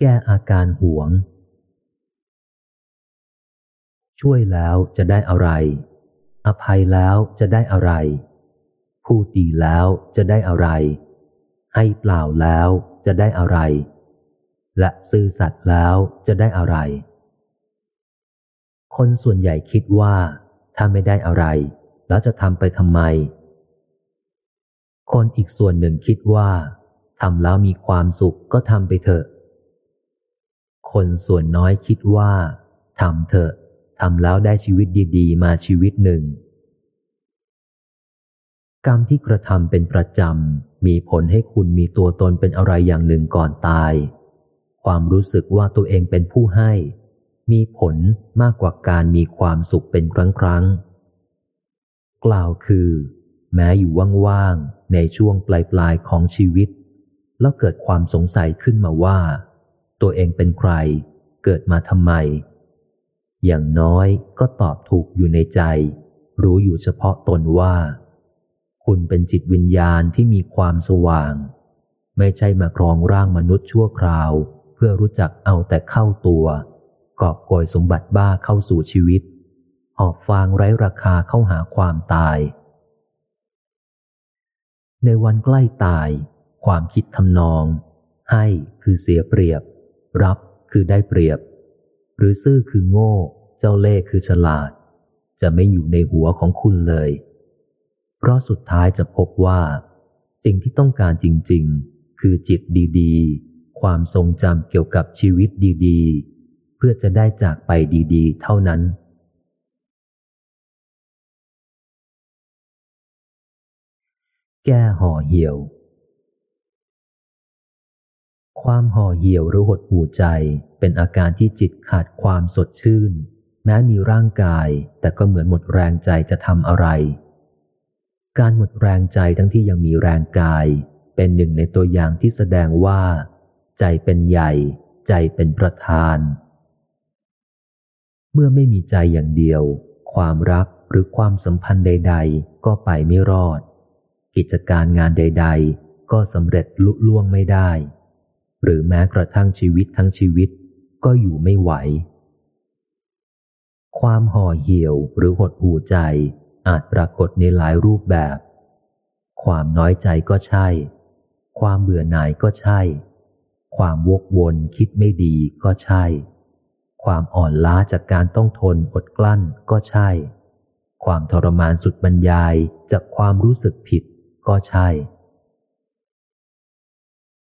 แก้อาการหวง ช่วยแล้วจะได้อะไร อภัยแล้วจะได้อะไร พูดดีแล้วจะได้อะไร ให้เปล่าแล้วจะได้อะไร และซื่อสัตย์แล้วจะได้อะไร คนส่วนใหญ่คิดว่าถ้าไม่ได้อะไร แล้วจะทำไปทำไม คนอีกส่วนหนึ่งคิดว่าทำแล้วมีความสุขก็ทำไปเถอะ คนส่วนน้อยคิดว่าทำเถอะทำแล้วได้ชีวิตดีๆ มาชีวิตหนึ่ง กรรมที่กระทำเป็นประจำมีผลให้คุณมีตัวตนเป็นอะไรอย่างหนึ่งก่อนตาย ความรู้สึกว่าตัวเองเป็นผู้ให้ มีผลมากกว่าการมีความสุขเป็นครั้งครั้งกล่าวคือ แม้อยู่ว่างๆในช่วงปลายๆของชีวิต แล้วเกิดความสงสัยขึ้นมาว่า ตัวเองเป็นใคร เกิดมาทำไม อย่างน้อยก็ตอบถูกอยู่ในใจ รู้อยู่เฉพาะตนว่า คุณเป็นจิตวิญญาณที่มีความสว่าง ไม่ใช่มาครองร่างมนุษย์ชั่วคราว เพื่อรู้จักเอาแต่เข้าตัวกอบโกยสมบัติบ้าเข้าสู่ชีวิต หอบฟางไร้ราคาเข้าหาความตาย ในวันใกล้ตาย ความคิดทำนอง ให้คือเสียเปรียบ รับคือได้เปรียบ หรือซื่อคือโง่ เจ้าเล่ห์คือฉลาด จะไม่อยู่ในหัวของคุณเลย เพราะสุดท้ายจะพบว่า สิ่งที่ต้องการจริง ๆ คือจิตดีๆ ความทรงจำเกี่ยวกับชีวิตดีๆ เพื่อจะได้จากไปดีๆ เท่านั้นแก้ห่อเหี่ยว ความห่อเหี่ยวหรือหดหู่ใจ เป็นอาการที่จิตขาดความสดชื่น แม้มีร่างกาย แต่ก็เหมือนหมดแรงใจจะทำอะไร การหมดแรงใจทั้งที่ยังมีแรงกาย เป็นหนึ่งในตัวอย่างที่แสดงว่า ใจเป็นใหญ่ ใจเป็นประธาน เมื่อไม่มีใจอย่างเดียว ความรักหรือความสัมพันธ์ใด ๆ ก็ไปไม่รอด กิจการงานใด ๆ ก็สำเร็จลุล่วงไม่ได้ หรือแม้กระทั่งชีวิตทั้งชีวิตก็อยู่ไม่ไหว ความห่อเหี่ยวหรือหดหู่ใจ อาจปรากฏในหลายรูปแบบ ความน้อยใจก็ใช่ ความเบื่อหน่ายก็ใช่ ความวกวนคิดไม่ดีก็ใช่ ความอ่อนล้าจากการต้องทนอดกลั้นก็ใช่ ความทรมานสุดบรรยายจากความรู้สึกผิดก็ใช่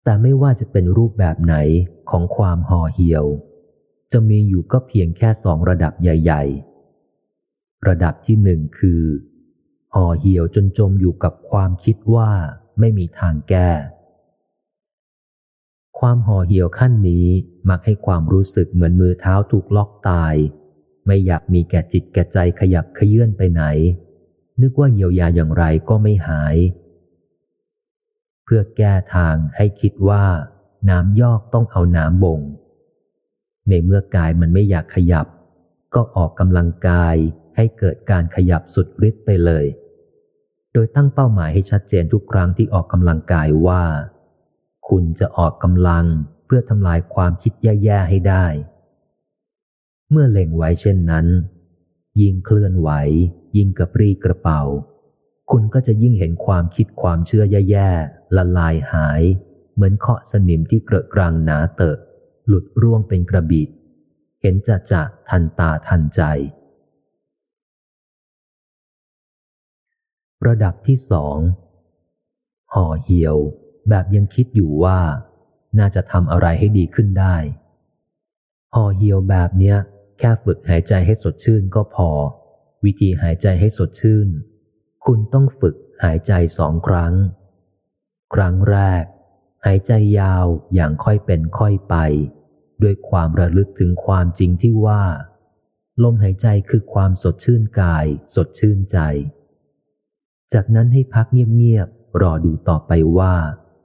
แต่ไม่ว่าจะเป็นรูปแบบไหนของความห่อเหี่ยว จะมีอยู่ก็เพียงแค่สองระดับใหญ่ ๆ ระดับที่หนึ่งคือห่อเหี่ยวจนจมอยู่กับความคิดว่าไม่มีทางแก้ ความห่อเหี่ยวขั้นนี้มักให้ความรู้สึกเหมือนมือเท้าถูกล็อกตาย ไม่อยากมีแก่จิตแก่ใจขยับขยื่นไปไหน นึกว่าเยียวยาอย่างไรก็ไม่หาย พื่อแก้ทางให้คิดว่า น้ำยอกต้องเอาน้ำบ่ง ในเมื่อกายมันไม่อยากขยับ ก็ออกกำลังกายให้เกิดการขยับสุดฤทธิ์ไปเลย โดยตั้งเป้าหมายให้ชัดเจนทุกครั้งที่ออกกำลังกายว่า คุณจะออกกำลังเพื่อทำลายความคิดแย่ๆให้ได้ เมื่อเล็งไว้เช่นนั้น ยิ่งเคลื่อนไหว ยิ่งกระปรี้กระเป๋า คุณก็จะยิ่งเห็นความคิดความเชื่อแย่ๆละลายหาย เหมือนเคาะสนิมที่เกระกรังหนาเตอะ หลุดร่วงเป็นกระบิดเห็นจะจะทันตาทันใจ ระดับที่สองห่อเหี่ยว แบบยังคิดอยู่ว่า น่าจะทำอะไรให้ดีขึ้นได้ห่อเหี่ยวแบบเนี้ย แค่ฝึกหายใจให้สดชื่นก็พอ วิธีหายใจให้สดชื่น คุณต้องฝึกหายใจสองครั้ง ครั้งแรก หายใจยาวอย่างค่อยเป็นค่อยไป ด้วยความระลึกถึงความจริงที่ว่า ลมหายใจคือความสดชื่นกาย สดชื่นใจ จากนั้นให้พักเงียบๆรอดูต่อไปว่า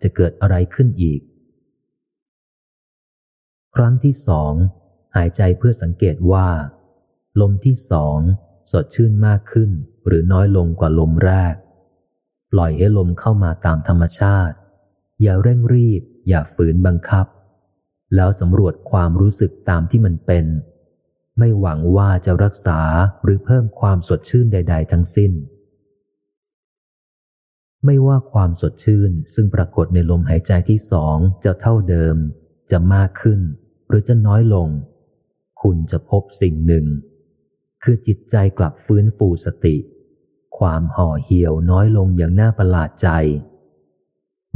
จะเกิดอะไรขึ้นอีก ครั้งที่สองหายใจเพื่อสังเกตว่า ลมที่สอง สดชื่นมากขึ้นหรือน้อยลงกว่าลมแรก ปล่อยให้ลมเข้ามาตามธรรมชาติ อย่าเร่งรีบ อย่าฝืนบังคับ แล้วสำรวจความรู้สึกตามที่มันเป็น ไม่หวังว่าจะรักษาหรือเพิ่มความสดชื่นใด ๆ ทั้งสิ้น ไม่ว่าความสดชื่นซึ่งปรากฏในลมหายใจที่สองจะเท่าเดิม จะมากขึ้น หรือจะน้อยลง คุณจะพบสิ่งหนึ่ง คือจิตใจกลับฟื้นฟูสติ ความห่อเหี่ยวน้อยลงอย่างน่าประหลาดใจ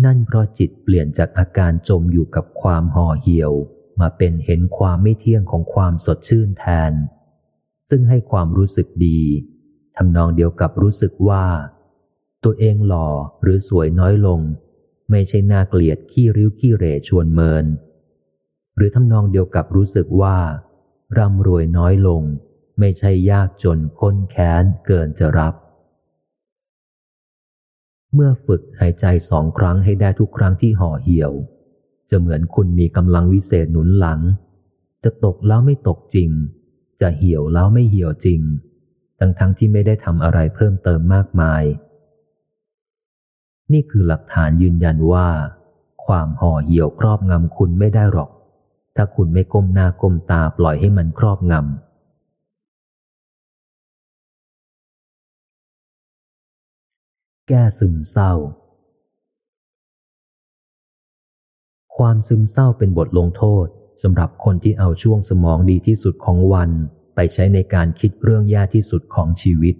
นั่นเพราะจิตเปลี่ยนจากอาการจมอยู่กับความห่อเหี่ยวมาเป็นเห็นความไม่เที่ยงของความสดชื่นแทน ซึ่งให้ความรู้สึกดีทำนองเดียวกับรู้สึกว่า ตัวเองหล่อหรือสวยน้อยลง ไม่ใช่น่าเกลียดขี้ริ้วขี้เรชวนเมิน หรือทำนองเดียวกับรู้สึกว่าร่ำรวยน้อยลง ไม่ใช่ยากจนค้นแค้นเกินจะรับ เมื่อฝึกหายใจสองครั้งให้ได้ทุกครั้งที่ห่อเหี่ยว จะเหมือนคุณมีกำลังวิเศษหนุนหลัง จะตกแล้วไม่ตกจริง จะเหี่ยวแล้วไม่เหี่ยวจริง ทั้งทั้งที่ไม่ได้ทำอะไรเพิ่มเติมมากมาย นี่คือหลักฐานยืนยันว่า ความห่อเหี่ยวครอบงำคุณไม่ได้หรอก ถ้าคุณไม่ก้มหน้าก้มตาปล่อยให้มันครอบงำ แก้ซึมเศร้า ความซึมเศร้าเป็นบทลงโทษสำหรับคนที่เอาช่วงสมองดีที่สุดของวันไปใช้ในการคิดเรื่องแย่ที่สุดของชีวิต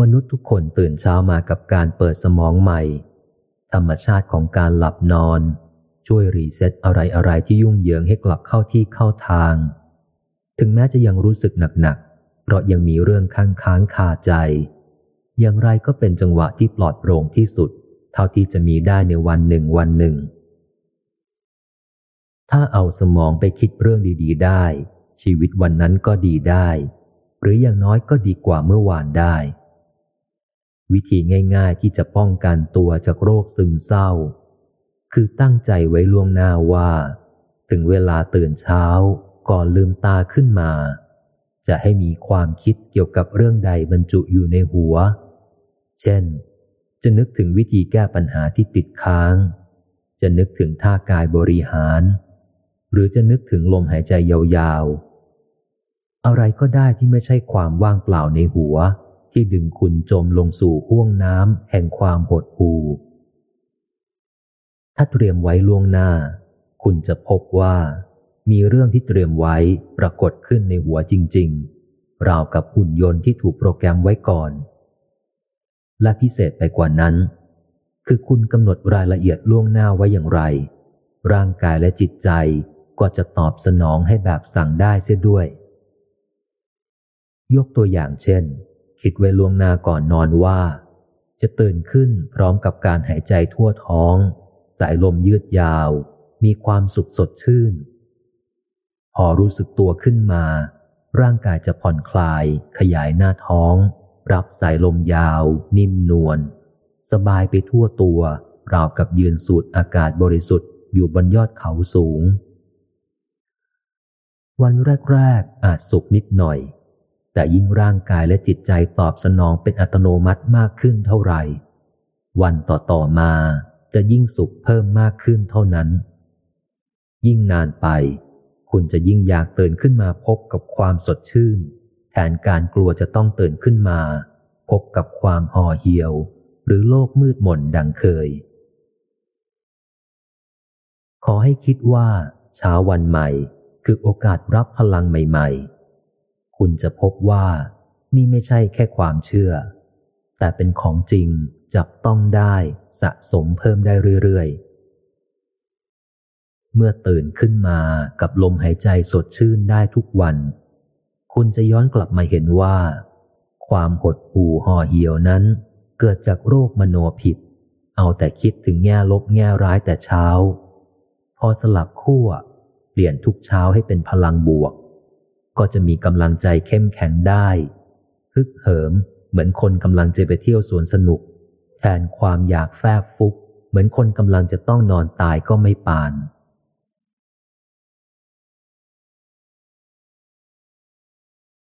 มนุษย์ทุกคนตื่นเช้ามากับการเปิดสมองใหม่ ธรรมชาติของการหลับนอน ช่วยรีเซ็ตอะไรอะไรที่ยุ่งเหยิงให้กลับเข้าที่เข้าทาง ถึงแม้จะยังรู้สึกหนักๆ เพราะยังมีเรื่องค้างค้างคาใจ อย่างไรก็เป็นจังหวะที่ปลอดโปร่งที่สุด เท่าที่จะมีได้ในวันหนึ่งวันหนึ่ง ถ้าเอาสมองไปคิดเรื่องดี ๆ ได้ ชีวิตวันนั้นก็ดีได้ หรืออย่างน้อยก็ดีกว่าเมื่อวานได้ วิธีง่าย ๆ ที่จะป้องกันตัวจากโรคซึมเศร้า คือตั้งใจไว้ล่วงหน้าว่า ถึงเวลาตื่นเช้าก่อนลืมตาขึ้นมาจะให้มีความคิดเกี่ยวกับเรื่องใดบรรจุอยู่ในหัว เช่น จะนึกถึงวิธีแก้ปัญหาที่ติดค้าง จะนึกถึงท่ากายบริหาร หรือจะนึกถึงลมหายใจยาวๆ อะไรก็ได้ที่ไม่ใช่ความว่างเปล่าในหัว ที่ดึงคุณจมลงสู่ห้วงน้ำแห่งความหดหู่ถ้าเตรียมไว้ล่วงหน้า คุณจะพบว่า มีเรื่องที่เตรียมไว้ปรากฏขึ้นในหัวจริง ๆ ราวกับหุ่นยนต์ที่ถูกโปรแกรมไว้ก่อน และพิเศษไปกว่านั้น คือคุณกำหนดรายละเอียดล่วงหน้าไว้อย่างไร ร่างกายและจิตใจก็จะตอบสนองให้แบบสั่งได้เสียด้วย ยกตัวอย่างเช่น คิดไว้ล่วงหน้าก่อนนอนว่า จะตื่นขึ้นพร้อมกับการหายใจทั่วท้อง สายลมยืดยาว มีความสุขสดชื่น พอรู้สึกตัวขึ้นมา ร่างกายจะผ่อนคลาย ขยายหน้าท้อง รับสายลมยาว นิ่มนวลสบายไปทั่วตัว ราวกับยืนสูดอากาศบริสุทธิ์อยู่บนยอดเขาสูง วันแรกๆ อาจสุขนิดหน่อย แต่ยิ่งร่างกายและจิตใจตอบสนองเป็นอัตโนมัติมากขึ้นเท่าไหร่ วันต่อๆมาจะยิ่งสุขเพิ่มมากขึ้นเท่านั้น ยิ่งนานไป คุณจะยิ่งอยากตื่นขึ้นมาพบกับความสดชื่น แทนการกลัวจะต้องตื่นขึ้นมา พบกับความห่อเหี่ยว หรือโลกมืดมนดังเคย ขอให้คิดว่าเช้าวันใหม่คือโอกาสรับพลังใหม่ ๆ คุณจะพบว่านี่ไม่ใช่แค่ความเชื่อ แต่เป็นของจริงจับต้องได้สะสมเพิ่มได้เรื่อยๆเมื่อตื่นขึ้นมากับลมหายใจสดชื่นได้ทุกวัน คุณจะย้อนกลับมาเห็นว่า ความหดหู่ห่อเหี่ยวนั้น เกิดจากโรคมโนผิด เอาแต่คิดถึงแง่ลบแง่ร้ายแต่เช้า พอสลับขั้วเปลี่ยนทุกเช้าให้เป็นพลังบวก ก็จะมีกำลังใจเข้มแข็งได้ฮึกเหิมเหมือนคนกำลังจะไปเที่ยวสวนสนุก แทนความอยากแฝบฟุก เหมือนคนกำลังจะต้องนอนตายก็ไม่ปาน